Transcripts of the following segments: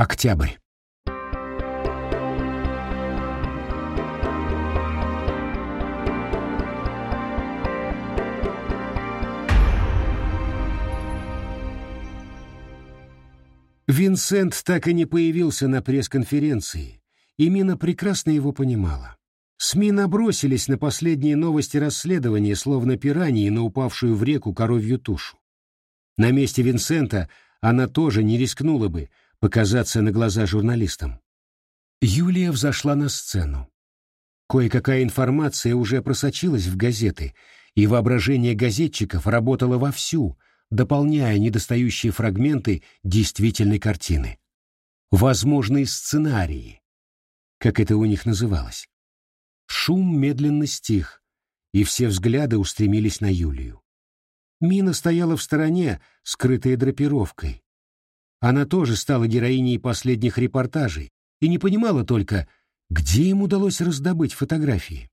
Октябрь. Винсент так и не появился на пресс-конференции, и Мина прекрасно его понимала. СМИ набросились на последние новости расследования, словно пираньи на упавшую в реку коровью тушу. На месте Винсента она тоже не рискнула бы показаться на глаза журналистам. Юлия взошла на сцену. Кое-какая информация уже просочилась в газеты, и воображение газетчиков работало вовсю, дополняя недостающие фрагменты действительной картины. Возможные сценарии, как это у них называлось. Шум медленно стих, и все взгляды устремились на Юлию. Мина стояла в стороне, скрытая драпировкой. Она тоже стала героиней последних репортажей и не понимала только, где им удалось раздобыть фотографии.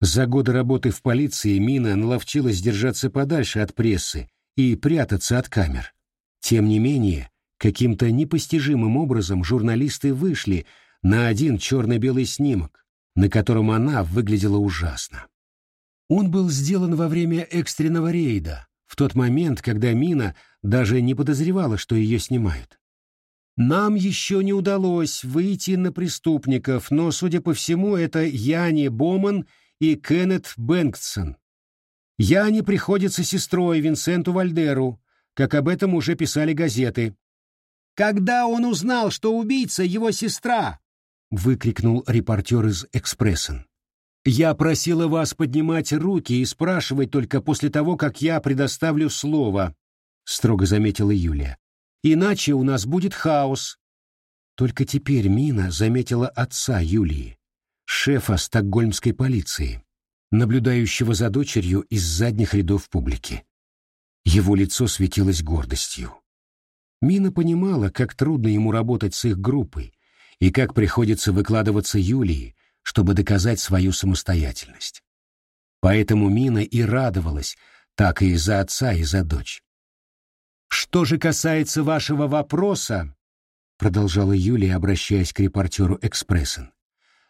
За годы работы в полиции Мина наловчилась держаться подальше от прессы и прятаться от камер. Тем не менее, каким-то непостижимым образом журналисты вышли на один черно-белый снимок, на котором она выглядела ужасно. Он был сделан во время экстренного рейда, в тот момент, когда Мина даже не подозревала, что ее снимают. Нам еще не удалось выйти на преступников, но, судя по всему, это Яни Боман и Кеннет Бэнксон. Яне приходится сестрой Винсенту Вальдеру, как об этом уже писали газеты. «Когда он узнал, что убийца его сестра?» — выкрикнул репортер из «Экспрессен». «Я просила вас поднимать руки и спрашивать только после того, как я предоставлю слово», — строго заметила Юлия. «Иначе у нас будет хаос». Только теперь Мина заметила отца Юлии, шефа стокгольмской полиции наблюдающего за дочерью из задних рядов публики. Его лицо светилось гордостью. Мина понимала, как трудно ему работать с их группой и как приходится выкладываться Юлии, чтобы доказать свою самостоятельность. Поэтому Мина и радовалась так и за отца, и за дочь. «Что же касается вашего вопроса», — продолжала Юлия, обращаясь к репортеру «Экспрессен»,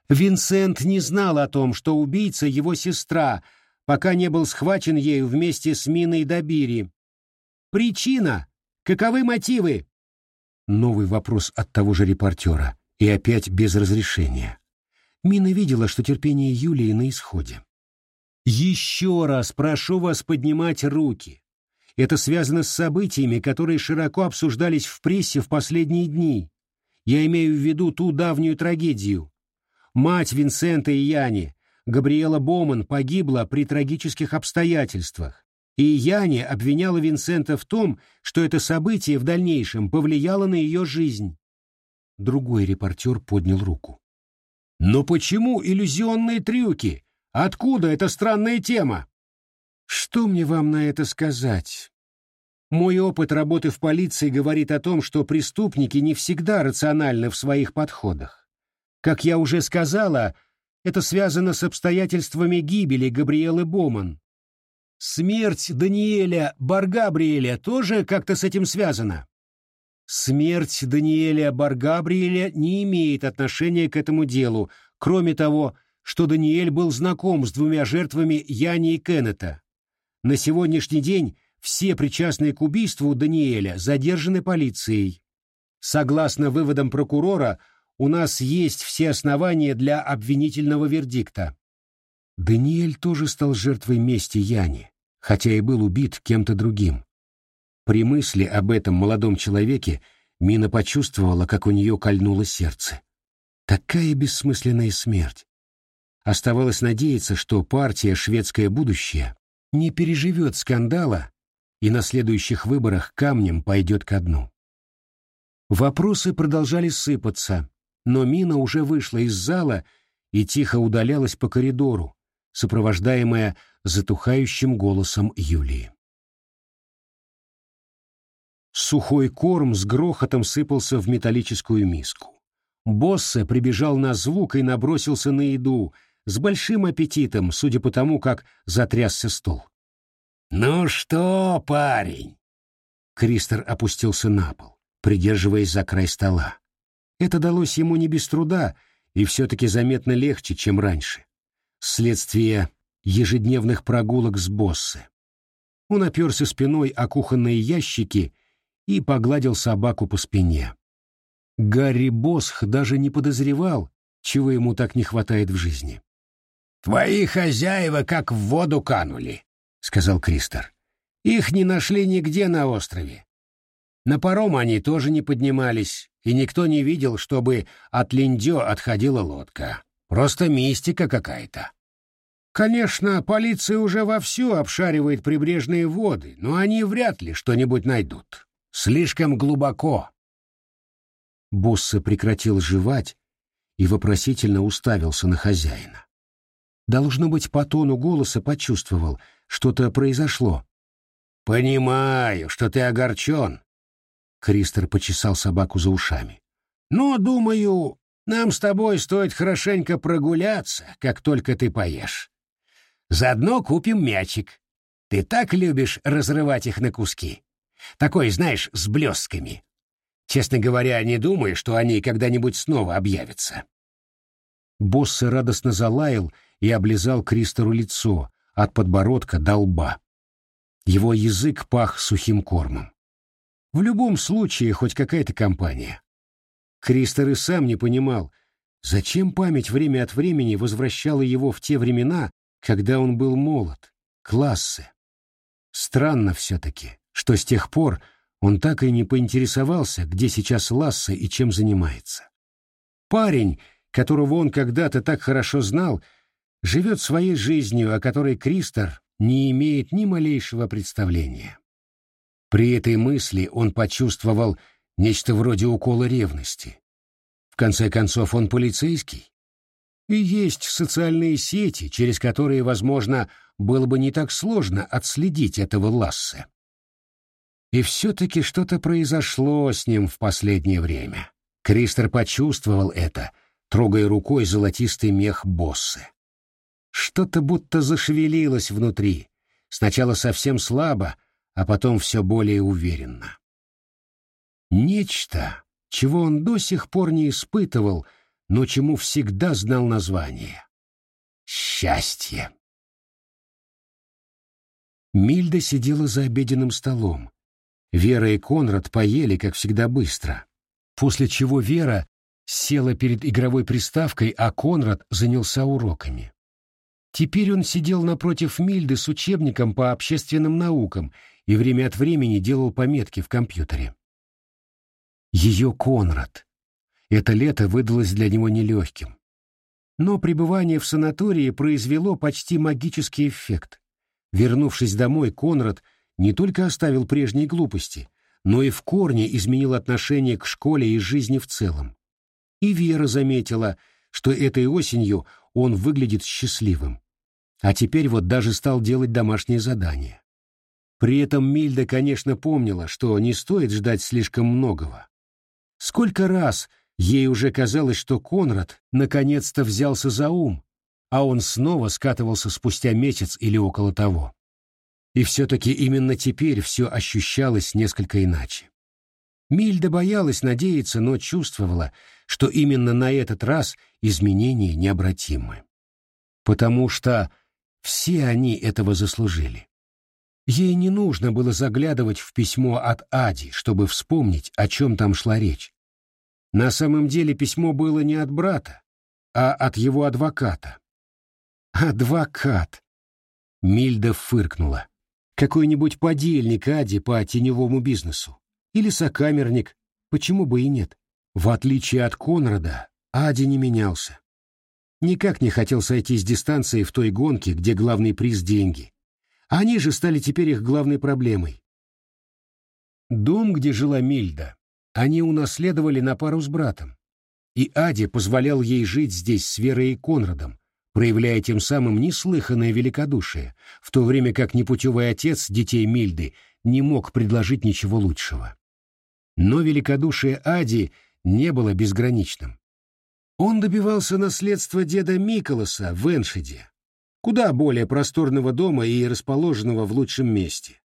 Винсент не знал о том, что убийца его сестра, пока не был схвачен ею вместе с Миной Добири. Причина? Каковы мотивы? Новый вопрос от того же репортера, и опять без разрешения. Мина видела, что терпение Юлии на исходе. «Еще раз прошу вас поднимать руки. Это связано с событиями, которые широко обсуждались в прессе в последние дни. Я имею в виду ту давнюю трагедию, Мать Винсента и Яни, Габриэла Боман, погибла при трагических обстоятельствах, и Яни обвиняла Винсента в том, что это событие в дальнейшем повлияло на ее жизнь. Другой репортер поднял руку. «Но почему иллюзионные трюки? Откуда эта странная тема?» «Что мне вам на это сказать?» Мой опыт работы в полиции говорит о том, что преступники не всегда рациональны в своих подходах. Как я уже сказала, это связано с обстоятельствами гибели Габриэлы Боман. Смерть Даниэля Баргабриэля тоже как-то с этим связана. Смерть Даниэля Баргабриэля не имеет отношения к этому делу, кроме того, что Даниэль был знаком с двумя жертвами Яни и Кеннета. На сегодняшний день все причастные к убийству Даниэля задержаны полицией. Согласно выводам прокурора, у нас есть все основания для обвинительного вердикта. Даниэль тоже стал жертвой мести Яни, хотя и был убит кем-то другим. При мысли об этом молодом человеке Мина почувствовала, как у нее кольнуло сердце. Такая бессмысленная смерть. Оставалось надеяться, что партия «Шведское будущее» не переживет скандала и на следующих выборах камнем пойдет ко дну. Вопросы продолжали сыпаться, но Мина уже вышла из зала и тихо удалялась по коридору, сопровождаемая затухающим голосом Юлии. Сухой корм с грохотом сыпался в металлическую миску. Боссе прибежал на звук и набросился на еду, с большим аппетитом, судя по тому, как затрясся стол. «Ну что, парень?» Кристер опустился на пол, придерживаясь за край стола. Это далось ему не без труда и все-таки заметно легче, чем раньше. Следствие ежедневных прогулок с боссы. Он оперся спиной о кухонные ящики и погладил собаку по спине. Гарри Босх даже не подозревал, чего ему так не хватает в жизни. «Твои хозяева как в воду канули», — сказал Кристор. «Их не нашли нигде на острове. На паром они тоже не поднимались, и никто не видел, чтобы от Линдё отходила лодка. Просто мистика какая-то. Конечно, полиция уже вовсю обшаривает прибрежные воды, но они вряд ли что-нибудь найдут. Слишком глубоко. Босса прекратил жевать и вопросительно уставился на хозяина. Должно быть, по тону голоса почувствовал, что-то произошло. «Понимаю, что ты огорчен», — Кристер почесал собаку за ушами. «Но, думаю, нам с тобой стоит хорошенько прогуляться, как только ты поешь. Заодно купим мячик. Ты так любишь разрывать их на куски. Такой, знаешь, с блестками. Честно говоря, не думаю, что они когда-нибудь снова объявятся». Босса радостно залаял и облизал Кристору лицо от подбородка до лба. Его язык пах сухим кормом. В любом случае, хоть какая-то компания. Кристор и сам не понимал, зачем память время от времени возвращала его в те времена, когда он был молод, классы. Странно все-таки, что с тех пор он так и не поинтересовался, где сейчас Лассе и чем занимается. Парень, которого он когда-то так хорошо знал, живет своей жизнью, о которой Кристор не имеет ни малейшего представления. При этой мысли он почувствовал нечто вроде укола ревности. В конце концов, он полицейский. И есть социальные сети, через которые, возможно, было бы не так сложно отследить этого Лассе. И все-таки что-то произошло с ним в последнее время. Кристер почувствовал это, трогая рукой золотистый мех боссы. Что-то будто зашевелилось внутри, сначала совсем слабо, а потом все более уверенно. Нечто, чего он до сих пор не испытывал, но чему всегда знал название. Счастье. Мильда сидела за обеденным столом. Вера и Конрад поели, как всегда, быстро. После чего Вера села перед игровой приставкой, а Конрад занялся уроками. Теперь он сидел напротив Мильды с учебником по общественным наукам и время от времени делал пометки в компьютере. Ее Конрад. Это лето выдалось для него нелегким. Но пребывание в санатории произвело почти магический эффект. Вернувшись домой, Конрад не только оставил прежние глупости, но и в корне изменил отношение к школе и жизни в целом. И Вера заметила, что этой осенью он выглядит счастливым. А теперь вот даже стал делать домашние задания. При этом Мильда, конечно, помнила, что не стоит ждать слишком многого. Сколько раз ей уже казалось, что Конрад наконец-то взялся за ум, а он снова скатывался спустя месяц или около того. И все-таки именно теперь все ощущалось несколько иначе. Мильда боялась надеяться, но чувствовала, что именно на этот раз изменения необратимы. Потому что все они этого заслужили. Ей не нужно было заглядывать в письмо от Ади, чтобы вспомнить, о чем там шла речь. На самом деле письмо было не от брата, а от его адвоката. «Адвокат!» Мильда фыркнула. «Какой-нибудь подельник Ади по теневому бизнесу. Или сокамерник, почему бы и нет. В отличие от Конрада, Ади не менялся. Никак не хотел сойти с дистанции в той гонке, где главный приз — деньги. Они же стали теперь их главной проблемой. Дом, где жила Мильда, они унаследовали на пару с братом. И Ади позволял ей жить здесь с Верой и Конрадом, проявляя тем самым неслыханное великодушие, в то время как непутевый отец детей Мильды не мог предложить ничего лучшего. Но великодушие Ади не было безграничным. Он добивался наследства деда Миколаса в Эншеде, куда более просторного дома и расположенного в лучшем месте.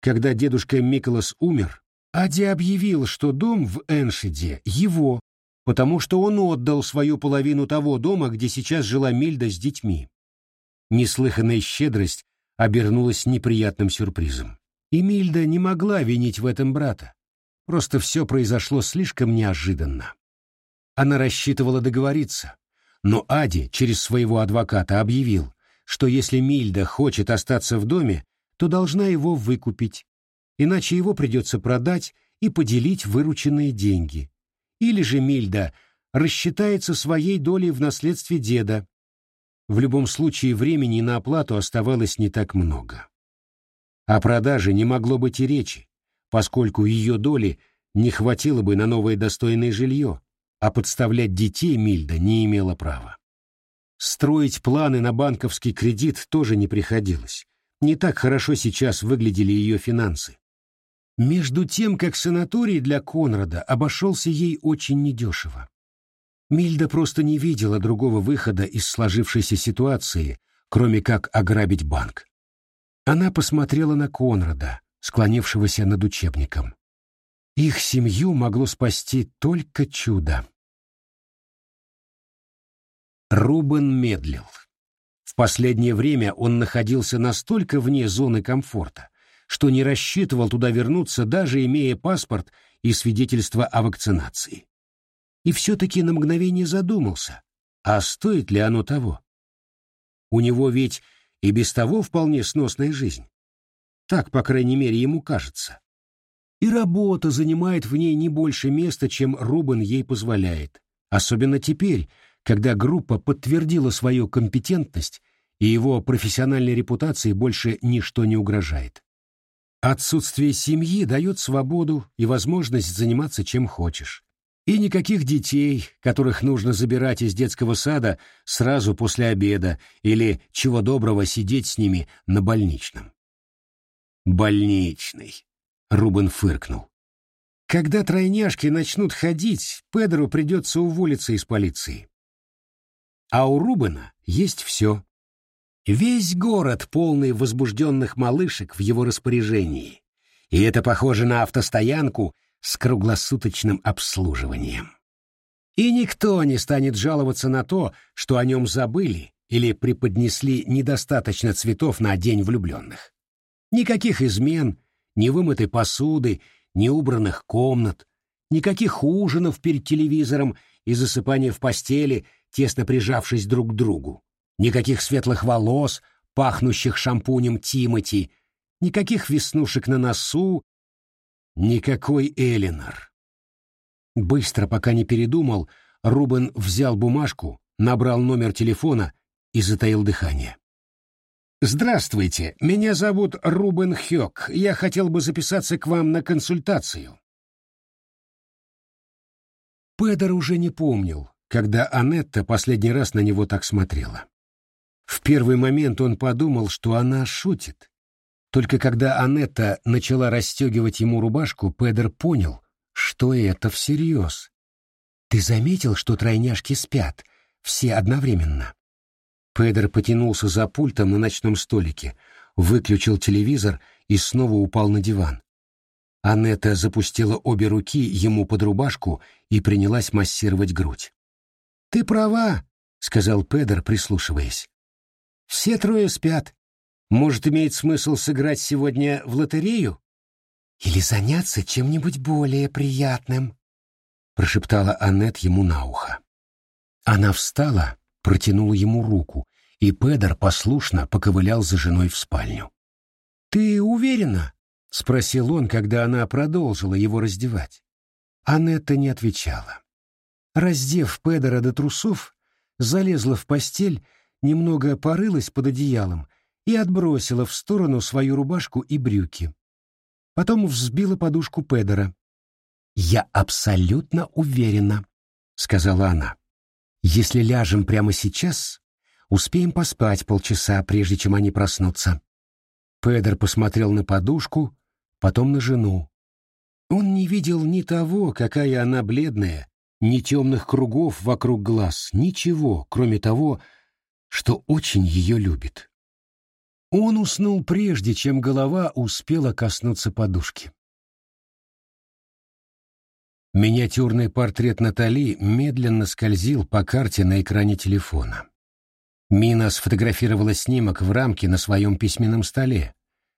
Когда дедушка Миколас умер, Ади объявил, что дом в Эншеде его, потому что он отдал свою половину того дома, где сейчас жила Мильда с детьми. Неслыханная щедрость обернулась неприятным сюрпризом. И Мильда не могла винить в этом брата. Просто все произошло слишком неожиданно. Она рассчитывала договориться, но Ади через своего адвоката объявил, что если Мильда хочет остаться в доме, то должна его выкупить, иначе его придется продать и поделить вырученные деньги. Или же Мильда рассчитается своей долей в наследстве деда. В любом случае времени на оплату оставалось не так много. О продаже не могло быть и речи, поскольку ее доли не хватило бы на новое достойное жилье, а подставлять детей Мильда не имела права. Строить планы на банковский кредит тоже не приходилось. Не так хорошо сейчас выглядели ее финансы. Между тем, как санаторий для Конрада обошелся ей очень недешево. Мильда просто не видела другого выхода из сложившейся ситуации, кроме как ограбить банк. Она посмотрела на Конрада, склонившегося над учебником. Их семью могло спасти только чудо. Рубен медлил. В последнее время он находился настолько вне зоны комфорта, что не рассчитывал туда вернуться, даже имея паспорт и свидетельство о вакцинации. И все-таки на мгновение задумался, а стоит ли оно того? У него ведь и без того вполне сносная жизнь. Так, по крайней мере, ему кажется. И работа занимает в ней не больше места, чем Рубен ей позволяет, особенно теперь, когда группа подтвердила свою компетентность и его профессиональной репутации больше ничто не угрожает. Отсутствие семьи дает свободу и возможность заниматься чем хочешь. И никаких детей, которых нужно забирать из детского сада сразу после обеда или, чего доброго, сидеть с ними на больничном. «Больничный», — Рубен фыркнул. «Когда тройняшки начнут ходить, Педро придется уволиться из полиции. А у Рубена есть все. Весь город полный возбужденных малышек в его распоряжении. И это похоже на автостоянку с круглосуточным обслуживанием. И никто не станет жаловаться на то, что о нем забыли или преподнесли недостаточно цветов на День влюбленных. Никаких измен, ни вымытой посуды, ни убранных комнат, никаких ужинов перед телевизором и засыпания в постели, тесно прижавшись друг к другу, никаких светлых волос, пахнущих шампунем Тимати, никаких веснушек на носу Никакой Элинор. Быстро, пока не передумал, Рубен взял бумажку, набрал номер телефона и затаил дыхание. «Здравствуйте, меня зовут Рубен Хёк. Я хотел бы записаться к вам на консультацию». Педер уже не помнил, когда Анетта последний раз на него так смотрела. В первый момент он подумал, что она шутит, только когда Анетта начала расстегивать ему рубашку, Педер понял, что это всерьез. «Ты заметил, что тройняшки спят? Все одновременно?» Педер потянулся за пультом на ночном столике, выключил телевизор и снова упал на диван. Анетта запустила обе руки ему под рубашку и принялась массировать грудь. «Ты права», — сказал Педер, прислушиваясь. «Все трое спят. Может, имеет смысл сыграть сегодня в лотерею? Или заняться чем-нибудь более приятным? Прошептала Аннет ему на ухо. Она встала, протянула ему руку, и Педер послушно поковылял за женой в спальню. «Ты уверена?» — спросил он, когда она продолжила его раздевать. Аннетта не отвечала. Раздев Педера до трусов, залезла в постель, немного порылась под одеялом и отбросила в сторону свою рубашку и брюки. Потом взбила подушку Педера. «Я абсолютно уверена», — сказала она. «Если ляжем прямо сейчас, успеем поспать полчаса, прежде чем они проснутся». Педер посмотрел на подушку, потом на жену. Он не видел ни того, какая она бледная, ни темных кругов вокруг глаз, ничего, кроме того, что очень ее любит. Он уснул прежде, чем голова успела коснуться подушки. Миниатюрный портрет Натали медленно скользил по карте на экране телефона. Мина сфотографировала снимок в рамке на своем письменном столе,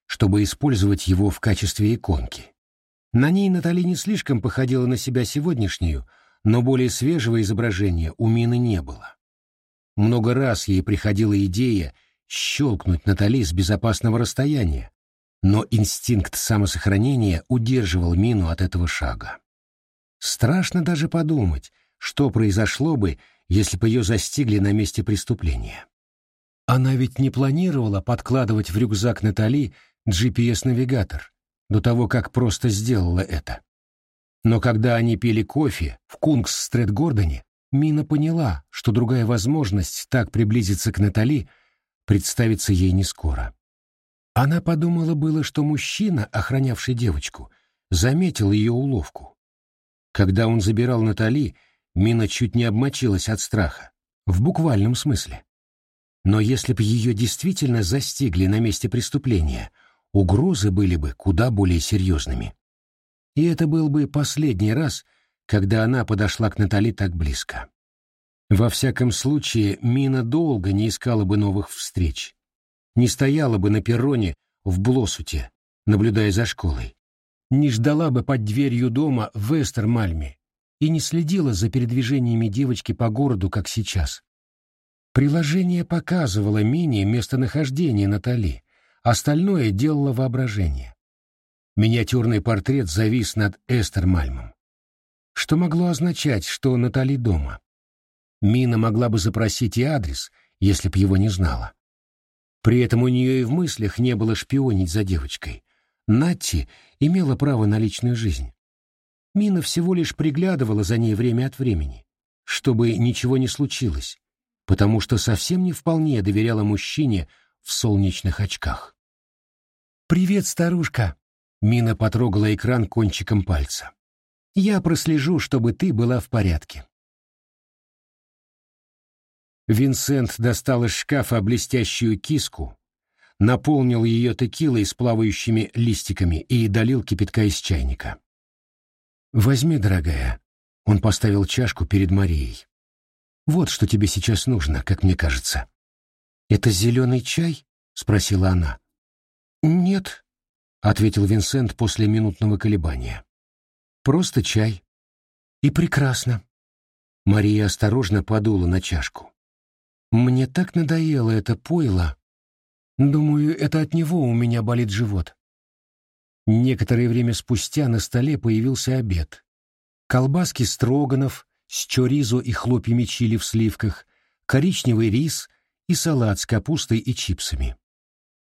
чтобы использовать его в качестве иконки. На ней Натали не слишком походила на себя сегодняшнюю, но более свежего изображения у Мины не было. Много раз ей приходила идея щелкнуть Натали с безопасного расстояния, но инстинкт самосохранения удерживал Мину от этого шага. Страшно даже подумать, что произошло бы, если бы ее застигли на месте преступления. Она ведь не планировала подкладывать в рюкзак Натали GPS-навигатор до того, как просто сделала это. Но когда они пили кофе в Кунгс-стрит-Гордоне, Мина поняла, что другая возможность так приблизиться к Натали представится ей не скоро. Она подумала было, что мужчина, охранявший девочку, заметил ее уловку. Когда он забирал Натали, Мина чуть не обмочилась от страха, в буквальном смысле. Но если бы ее действительно застигли на месте преступления, угрозы были бы куда более серьезными. И это был бы последний раз, когда она подошла к Натали так близко. Во всяком случае, Мина долго не искала бы новых встреч. Не стояла бы на перроне в Блосуте, наблюдая за школой не ждала бы под дверью дома в Эстермальме и не следила за передвижениями девочки по городу, как сейчас. Приложение показывало Мине местонахождение Натали, остальное делало воображение. Миниатюрный портрет завис над Эстермальмом. Что могло означать, что Натали дома? Мина могла бы запросить и адрес, если б его не знала. При этом у нее и в мыслях не было шпионить за девочкой. Натти имела право на личную жизнь. Мина всего лишь приглядывала за ней время от времени, чтобы ничего не случилось, потому что совсем не вполне доверяла мужчине в солнечных очках. «Привет, старушка!» — Мина потрогала экран кончиком пальца. «Я прослежу, чтобы ты была в порядке». Винсент достал из шкафа блестящую киску, наполнил ее текилой с плавающими листиками и долил кипятка из чайника. «Возьми, дорогая». Он поставил чашку перед Марией. «Вот что тебе сейчас нужно, как мне кажется». «Это зеленый чай?» — спросила она. «Нет», — ответил Винсент после минутного колебания. «Просто чай». «И прекрасно». Мария осторожно подула на чашку. «Мне так надоело это пойло», Думаю, это от него у меня болит живот. Некоторое время спустя на столе появился обед. Колбаски строганов с чоризо и хлопьями чили в сливках, коричневый рис и салат с капустой и чипсами.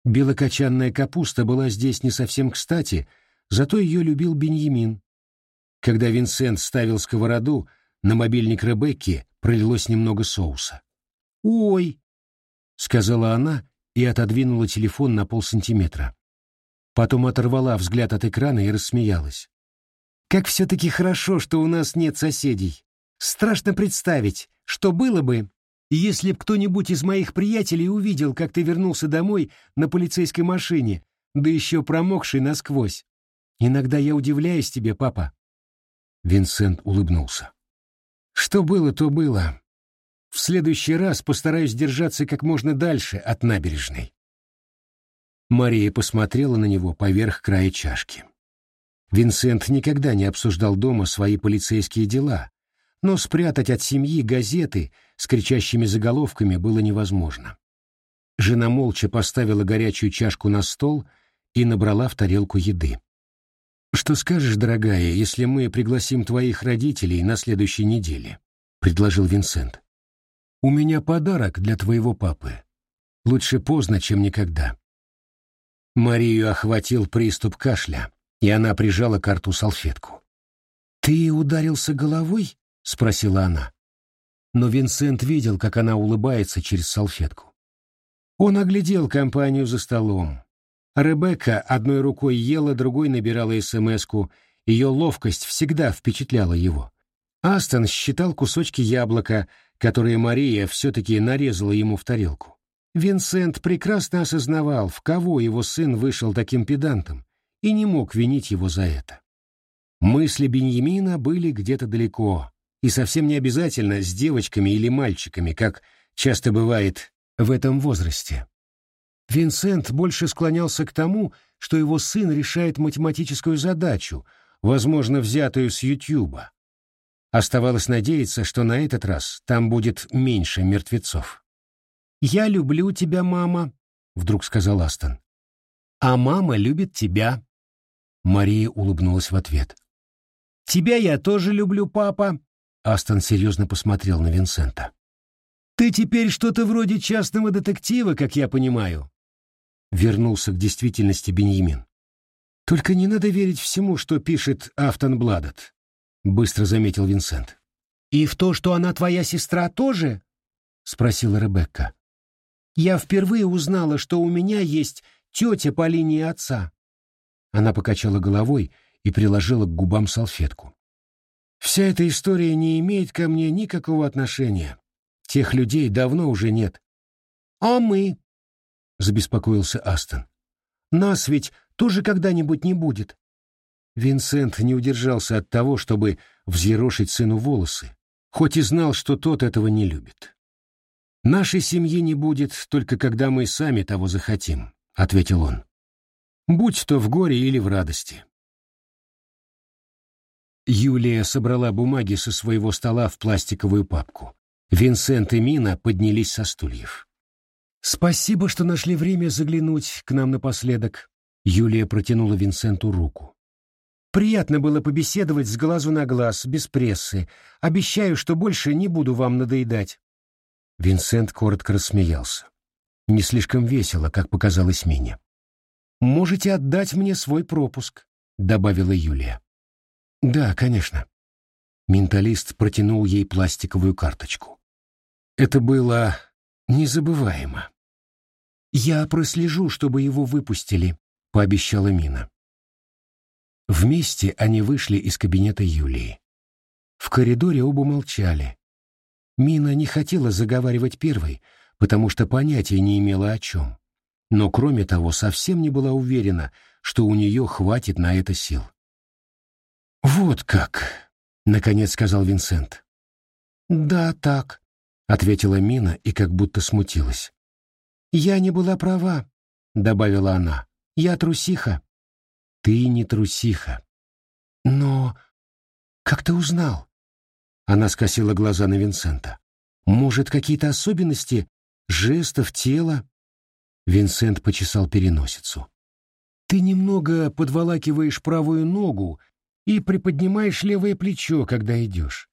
Белокочанная капуста была здесь не совсем кстати, зато ее любил Беньямин. Когда Винсент ставил сковороду, на мобильник Ребекки пролилось немного соуса. «Ой!» — сказала она и отодвинула телефон на полсантиметра. Потом оторвала взгляд от экрана и рассмеялась. «Как все-таки хорошо, что у нас нет соседей. Страшно представить, что было бы, если б кто-нибудь из моих приятелей увидел, как ты вернулся домой на полицейской машине, да еще промокший насквозь. Иногда я удивляюсь тебе, папа». Винсент улыбнулся. «Что было, то было. В следующий раз постараюсь держаться как можно дальше от набережной. Мария посмотрела на него поверх края чашки. Винсент никогда не обсуждал дома свои полицейские дела, но спрятать от семьи газеты с кричащими заголовками было невозможно. Жена молча поставила горячую чашку на стол и набрала в тарелку еды. «Что скажешь, дорогая, если мы пригласим твоих родителей на следующей неделе?» — предложил Винсент. «У меня подарок для твоего папы. Лучше поздно, чем никогда». Марию охватил приступ кашля, и она прижала к рту салфетку. «Ты ударился головой?» — спросила она. Но Винсент видел, как она улыбается через салфетку. Он оглядел компанию за столом. Ребекка одной рукой ела, другой набирала СМС-ку. Ее ловкость всегда впечатляла его. Астон считал кусочки яблока, которые Мария все-таки нарезала ему в тарелку. Винсент прекрасно осознавал, в кого его сын вышел таким педантом, и не мог винить его за это. Мысли Беньямина были где-то далеко, и совсем не обязательно с девочками или мальчиками, как часто бывает в этом возрасте. Винсент больше склонялся к тому, что его сын решает математическую задачу, возможно, взятую с Ютьюба. Оставалось надеяться, что на этот раз там будет меньше мертвецов. «Я люблю тебя, мама», — вдруг сказал Астон. «А мама любит тебя». Мария улыбнулась в ответ. «Тебя я тоже люблю, папа», — Астон серьезно посмотрел на Винсента. «Ты теперь что-то вроде частного детектива, как я понимаю», — вернулся к действительности Беньямин. «Только не надо верить всему, что пишет Афтон Бладет», — быстро заметил Винсент. «И в то, что она твоя сестра, тоже?» — спросила Ребекка. «Я впервые узнала, что у меня есть тетя по линии отца». Она покачала головой и приложила к губам салфетку. «Вся эта история не имеет ко мне никакого отношения. Тех людей давно уже нет». «А мы?» — забеспокоился Астон. «Нас ведь тоже когда-нибудь не будет». Винсент не удержался от того, чтобы взъерошить сыну волосы, хоть и знал, что тот этого не любит. «Нашей семьи не будет только когда мы сами того захотим», — ответил он. «Будь то в горе или в радости». Юлия собрала бумаги со своего стола в пластиковую папку. Винсент и Мина поднялись со стульев. «Спасибо, что нашли время заглянуть к нам напоследок», — Юлия протянула Винсенту руку. Приятно было побеседовать с глазу на глаз, без прессы. Обещаю, что больше не буду вам надоедать. Винсент коротко рассмеялся. Не слишком весело, как показалось Мине. «Можете отдать мне свой пропуск», — добавила Юлия. «Да, конечно». Менталист протянул ей пластиковую карточку. Это было незабываемо. «Я прослежу, чтобы его выпустили», — пообещала Мина. Вместе они вышли из кабинета Юлии. В коридоре оба молчали. Мина не хотела заговаривать первой, потому что понятия не имела о чем. Но, кроме того, совсем не была уверена, что у нее хватит на это сил. «Вот как», — наконец сказал Винсент. «Да, так», — ответила Мина и как будто смутилась. «Я не была права», — добавила она. «Я трусиха». Ты не трусиха. Но как ты узнал? Она скосила глаза на Винсента. Может, какие-то особенности жестов тела? Винсент почесал переносицу. Ты немного подволакиваешь правую ногу и приподнимаешь левое плечо, когда идешь.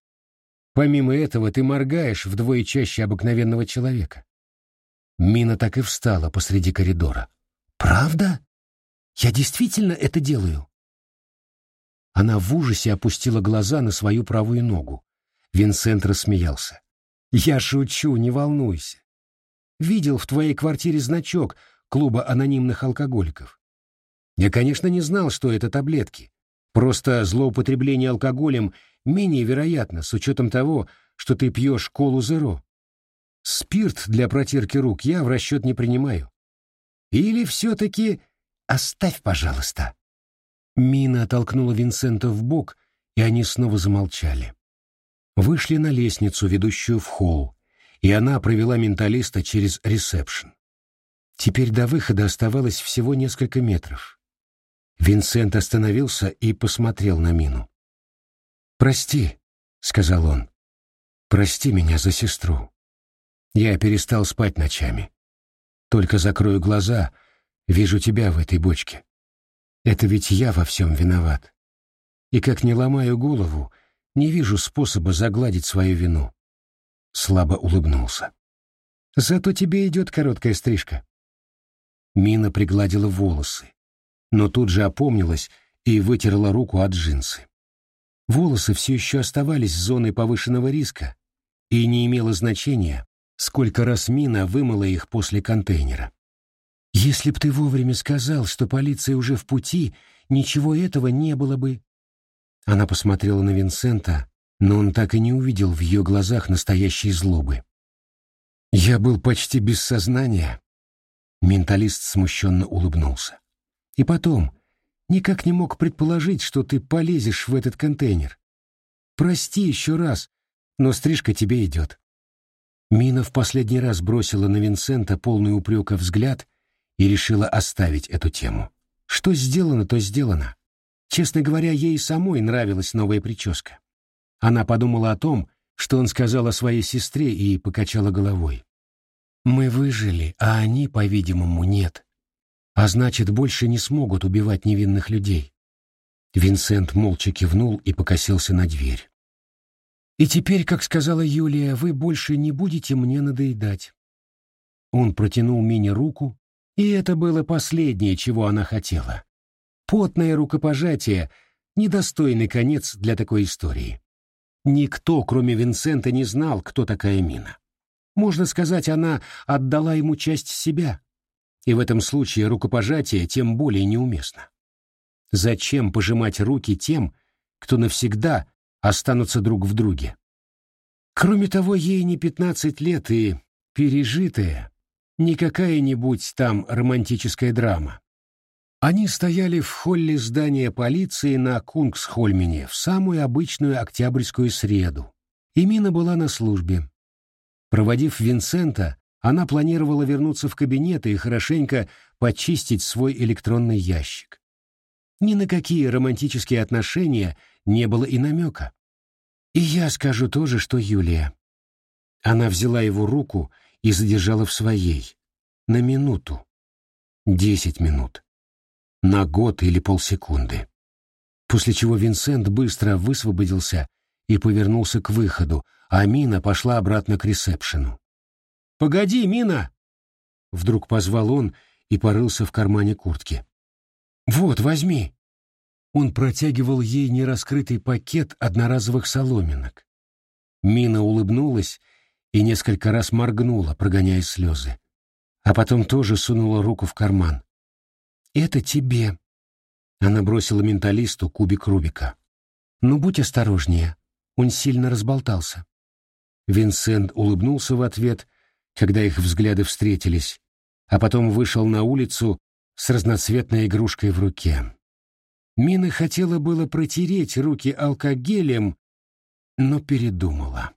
Помимо этого, ты моргаешь вдвое чаще обыкновенного человека. Мина так и встала посреди коридора. «Правда?» Я действительно это делаю. Она в ужасе опустила глаза на свою правую ногу. Винсент рассмеялся. «Я шучу, не волнуйся. Видел в твоей квартире значок клуба анонимных алкоголиков. Я, конечно, не знал, что это таблетки. Просто злоупотребление алкоголем менее вероятно, с учетом того, что ты пьешь колу зеро. Спирт для протирки рук я в расчет не принимаю. Или все-таки Оставь, пожалуйста. Мина толкнула Винсента в бок, и они снова замолчали. Вышли на лестницу, ведущую в холл, и она провела менталиста через ресепшн. Теперь до выхода оставалось всего несколько метров. Винсент остановился и посмотрел на Мину. «Прости», — сказал он, — «прости меня за сестру. Я перестал спать ночами. Только закрою глаза — Вижу тебя в этой бочке. Это ведь я во всем виноват. И как не ломаю голову, не вижу способа загладить свою вину. Слабо улыбнулся. Зато тебе идет короткая стрижка. Мина пригладила волосы, но тут же опомнилась и вытерла руку от джинсы. Волосы все еще оставались зоной повышенного риска, и не имело значения, сколько раз Мина вымыла их после контейнера. Если б ты вовремя сказал, что полиция уже в пути, ничего этого не было бы. Она посмотрела на Винсента, но он так и не увидел в ее глазах настоящей злобы. Я был почти без сознания. Менталист смущенно улыбнулся. И потом, Никак не мог предположить, что ты полезешь в этот контейнер. Прости еще раз, но стрижка тебе идет». Мина в последний раз бросила на Винсента полный упрека взгляд и решила оставить эту тему. Что сделано, то сделано. Честно говоря, ей самой нравилась новая прическа. Она подумала о том, что он сказал о своей сестре, и покачала головой. «Мы выжили, а они, по-видимому, нет. А значит, больше не смогут убивать невинных людей». Винсент молча кивнул и покосился на дверь. «И теперь, как сказала Юлия, вы больше не будете мне надоедать». Он протянул Мине руку, и это было последнее, чего она хотела. Потное рукопожатие — недостойный конец для такой истории. Никто, кроме Винсента, не знал, кто такая Мина. Можно сказать, она отдала ему часть себя. И в этом случае рукопожатие тем более неуместно. Зачем пожимать руки тем, кто навсегда останутся друг в друге? Кроме того, ей не пятнадцать лет и пережитая, не какая-нибудь там романтическая драма. Они стояли в холле здания полиции на Кунгсхольмене в самую обычную октябрьскую среду. И Мина была на службе. Проводив Винсента, она планировала вернуться в кабинет и хорошенько почистить свой электронный ящик. Ни на какие романтические отношения не было и намека. И я скажу тоже, что Юлия. Она взяла его руку и задержала в своей. На минуту. Десять минут на год или полсекунды. После чего Винсент быстро высвободился и повернулся к выходу, а Мина пошла обратно к ресепшену. «Погоди, Мина!» Вдруг позвал он и порылся в кармане куртки. «Вот, возьми!» Он протягивал ей нераскрытый пакет одноразовых соломинок. Мина улыбнулась и несколько раз моргнула, прогоняя слезы. А потом тоже сунула руку в карман. «Это тебе». Она бросила менталисту кубик Рубика. «Ну, будь осторожнее, он сильно разболтался». Винсент улыбнулся в ответ, когда их взгляды встретились, а потом вышел на улицу с разноцветной игрушкой в руке. Мина хотела было протереть руки алкогелем, но передумала.